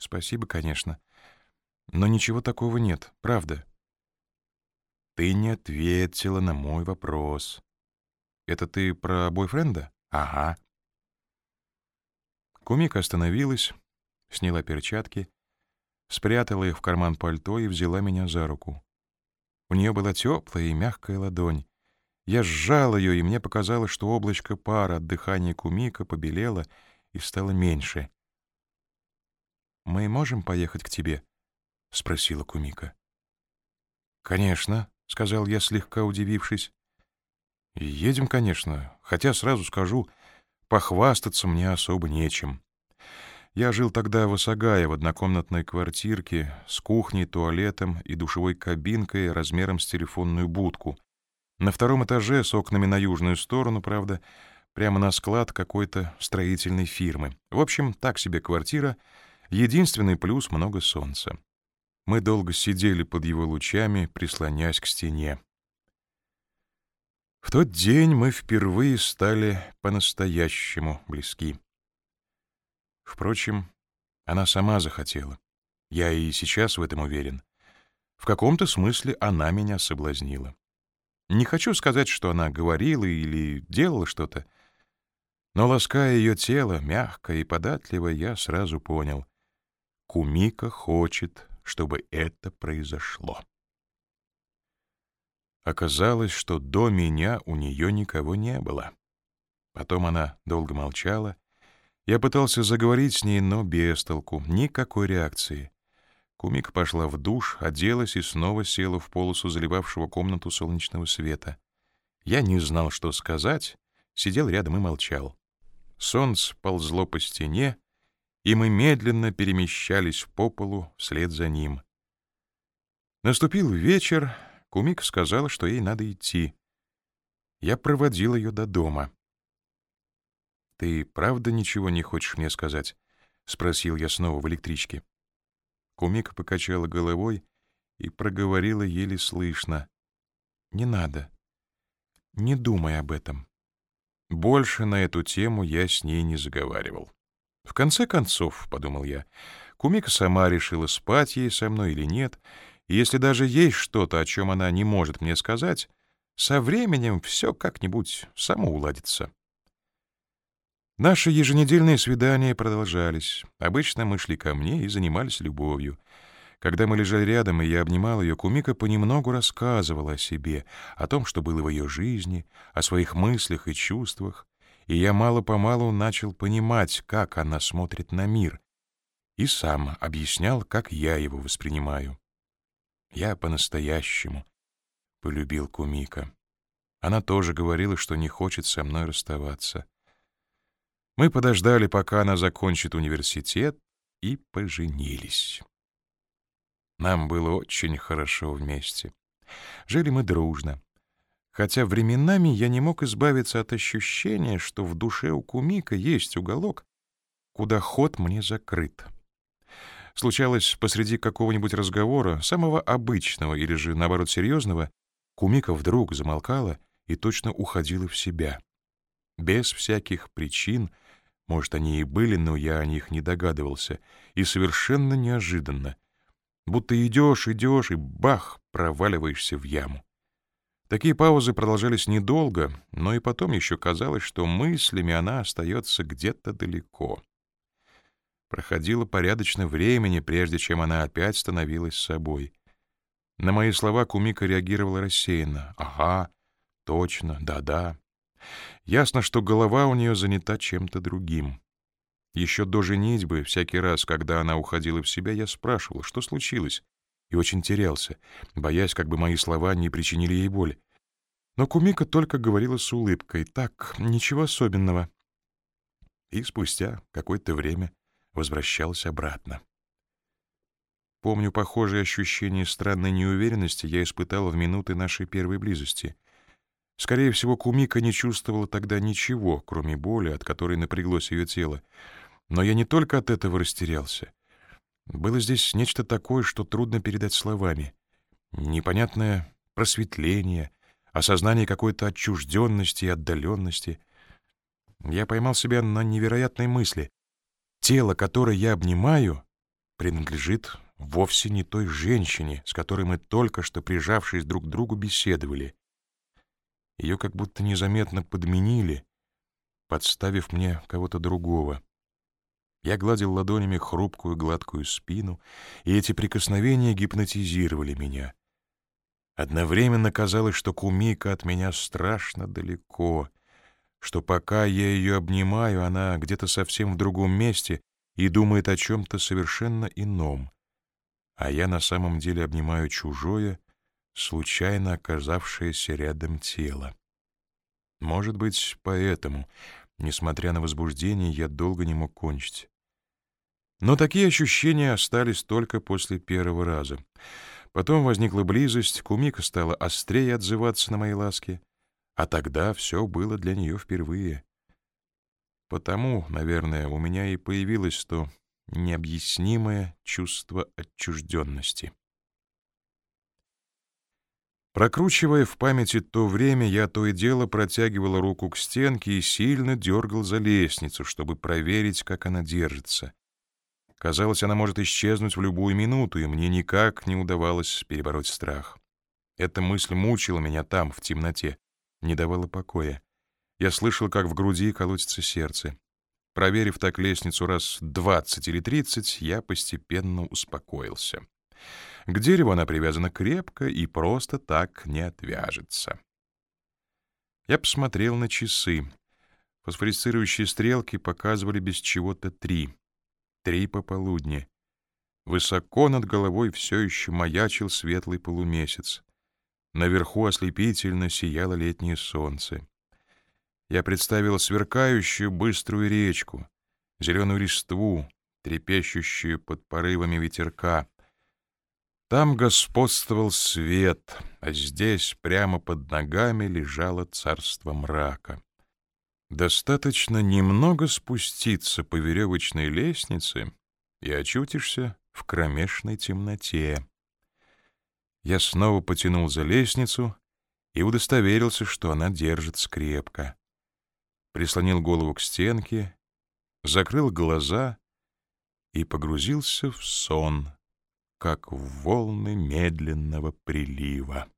Спасибо, конечно. Но ничего такого нет, правда. Ты не ответила на мой вопрос. Это ты про бойфренда? Ага. Кумика остановилась, сняла перчатки, спрятала их в карман пальто и взяла меня за руку. У нее была теплая и мягкая ладонь. Я сжал ее, и мне показалось, что облачко пара от дыхания Кумика побелело и стало меньше. «Мы можем поехать к тебе?» — спросила Кумика. «Конечно», — сказал я, слегка удивившись. «Едем, конечно, хотя сразу скажу, похвастаться мне особо нечем. Я жил тогда в Осагае в однокомнатной квартирке с кухней, туалетом и душевой кабинкой размером с телефонную будку. На втором этаже с окнами на южную сторону, правда, прямо на склад какой-то строительной фирмы. В общем, так себе квартира, единственный плюс — много солнца. Мы долго сидели под его лучами, прислонясь к стене. В тот день мы впервые стали по-настоящему близки. Впрочем, она сама захотела. Я и сейчас в этом уверен. В каком-то смысле она меня соблазнила. Не хочу сказать, что она говорила или делала что-то, но, лаская ее тело, мягко и податливо, я сразу понял. Кумика хочет, чтобы это произошло. Оказалось, что до меня у нее никого не было. Потом она долго молчала, я пытался заговорить с ней, но без толку, никакой реакции. Кумик пошла в душ, оделась и снова села в полосу заливавшего комнату солнечного света. Я не знал, что сказать, сидел рядом и молчал. Солнце ползло по стене, и мы медленно перемещались по полу вслед за ним. Наступил вечер, Кумик сказала, что ей надо идти. Я проводил ее до дома. «Ты правда ничего не хочешь мне сказать?» — спросил я снова в электричке. Кумика покачала головой и проговорила еле слышно. «Не надо. Не думай об этом». Больше на эту тему я с ней не заговаривал. В конце концов, — подумал я, — Кумика сама решила, спать ей со мной или нет, и если даже есть что-то, о чем она не может мне сказать, со временем все как-нибудь само уладится. Наши еженедельные свидания продолжались. Обычно мы шли ко мне и занимались любовью. Когда мы лежали рядом, и я обнимал ее, Кумика понемногу рассказывала о себе, о том, что было в ее жизни, о своих мыслях и чувствах, и я мало-помалу начал понимать, как она смотрит на мир, и сам объяснял, как я его воспринимаю. Я по-настоящему полюбил Кумика. Она тоже говорила, что не хочет со мной расставаться. Мы подождали, пока она закончит университет, и поженились. Нам было очень хорошо вместе. Жили мы дружно. Хотя временами я не мог избавиться от ощущения, что в душе у Кумика есть уголок, куда ход мне закрыт. Случалось, посреди какого-нибудь разговора, самого обычного или же, наоборот, серьезного, Кумика вдруг замолкала и точно уходила в себя. Без всяких причин — может, они и были, но я о них не догадывался. И совершенно неожиданно. Будто идешь, идешь, и бах, проваливаешься в яму. Такие паузы продолжались недолго, но и потом еще казалось, что мыслями она остается где-то далеко. Проходило порядочно времени, прежде чем она опять становилась собой. На мои слова Кумика реагировала рассеянно. «Ага, точно, да-да». Ясно, что голова у нее занята чем-то другим. Еще до женитьбы, всякий раз, когда она уходила в себя, я спрашивал, что случилось, и очень терялся, боясь, как бы мои слова не причинили ей боль. Но Кумика только говорила с улыбкой, так, ничего особенного. И спустя какое-то время возвращалась обратно. Помню, похожие ощущения странной неуверенности я испытал в минуты нашей первой близости — Скорее всего, Кумика не чувствовала тогда ничего, кроме боли, от которой напряглось ее тело. Но я не только от этого растерялся. Было здесь нечто такое, что трудно передать словами. Непонятное просветление, осознание какой-то отчужденности и отдаленности. Я поймал себя на невероятной мысли. Тело, которое я обнимаю, принадлежит вовсе не той женщине, с которой мы только что, прижавшись друг к другу, беседовали. Ее как будто незаметно подменили, подставив мне кого-то другого. Я гладил ладонями хрупкую гладкую спину, и эти прикосновения гипнотизировали меня. Одновременно казалось, что кумика от меня страшно далеко, что пока я ее обнимаю, она где-то совсем в другом месте и думает о чем-то совершенно ином, а я на самом деле обнимаю чужое, случайно оказавшееся рядом тело. Может быть, поэтому, несмотря на возбуждение, я долго не мог кончить. Но такие ощущения остались только после первого раза. Потом возникла близость, Кумика стала острее отзываться на мои ласки, а тогда все было для нее впервые. Потому, наверное, у меня и появилось то необъяснимое чувство отчужденности. Прокручивая в памяти то время, я то и дело протягивал руку к стенке и сильно дергал за лестницу, чтобы проверить, как она держится. Казалось, она может исчезнуть в любую минуту, и мне никак не удавалось перебороть страх. Эта мысль мучила меня там, в темноте, не давала покоя. Я слышал, как в груди колотится сердце. Проверив так лестницу раз двадцать или тридцать, я постепенно успокоился. К дереву она привязана крепко и просто так не отвяжется. Я посмотрел на часы. Фосфорицирующие стрелки показывали без чего-то три. Три пополудни. Высоко над головой все еще маячил светлый полумесяц. Наверху ослепительно сияло летнее солнце. Я представил сверкающую быструю речку, зеленую листву, трепещущую под порывами ветерка. Там господствовал свет, а здесь прямо под ногами лежало царство мрака. Достаточно немного спуститься по веревочной лестнице, и очутишься в кромешной темноте. Я снова потянул за лестницу и удостоверился, что она держится крепко прислонил голову к стенке, закрыл глаза и погрузился в сон, как в волны медленного прилива.